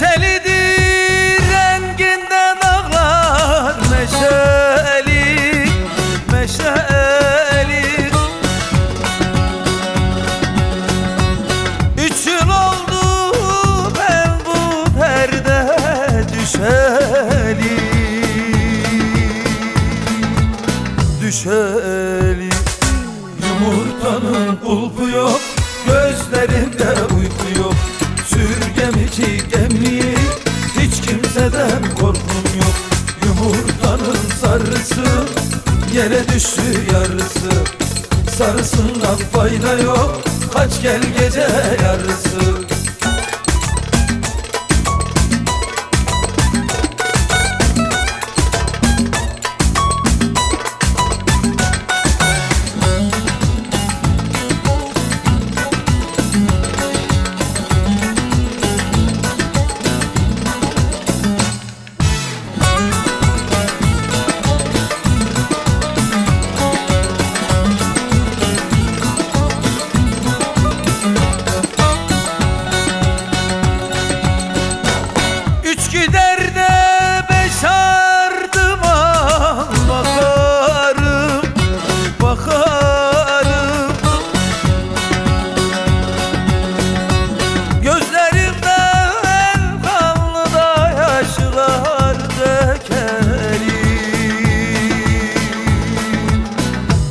Meselidir renginden ağlar Meşeli, meşeli Üç yıl oldu ben bu perde düşeli. Düşeli. Sarısı Yere düştü yarısı. Sarısından fayda yok Kaç gel gece yarısı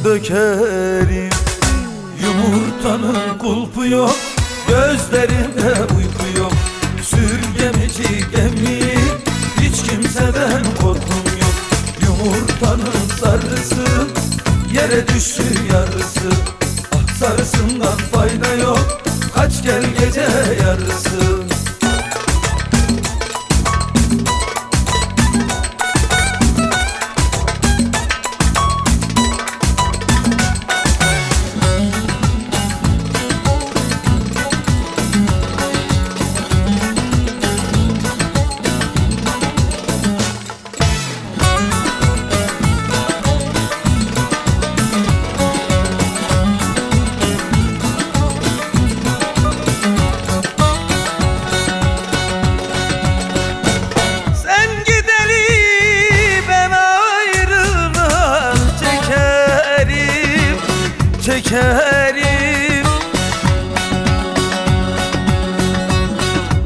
Dökerim. Yumurtanın kulpu yok Gözlerinde uyku yok. Sürgemici gemi Hiç kimseden korkum yok. Yumurtanın sarısı Yere düştü yarısı. Ah sarısından fayda yok Kaç gel gece yarısı çekerim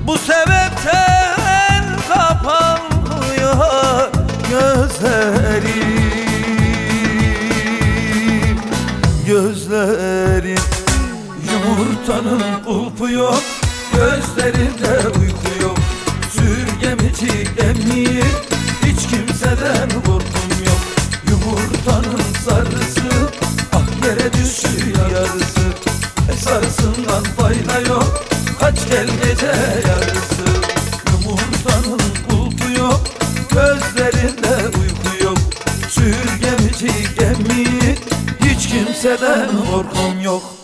Bu sebepten kapanmıyor gözlerim. Gözlerim Yumurtanın kulpu yok Gözlerinde uyku kimseden korkum yok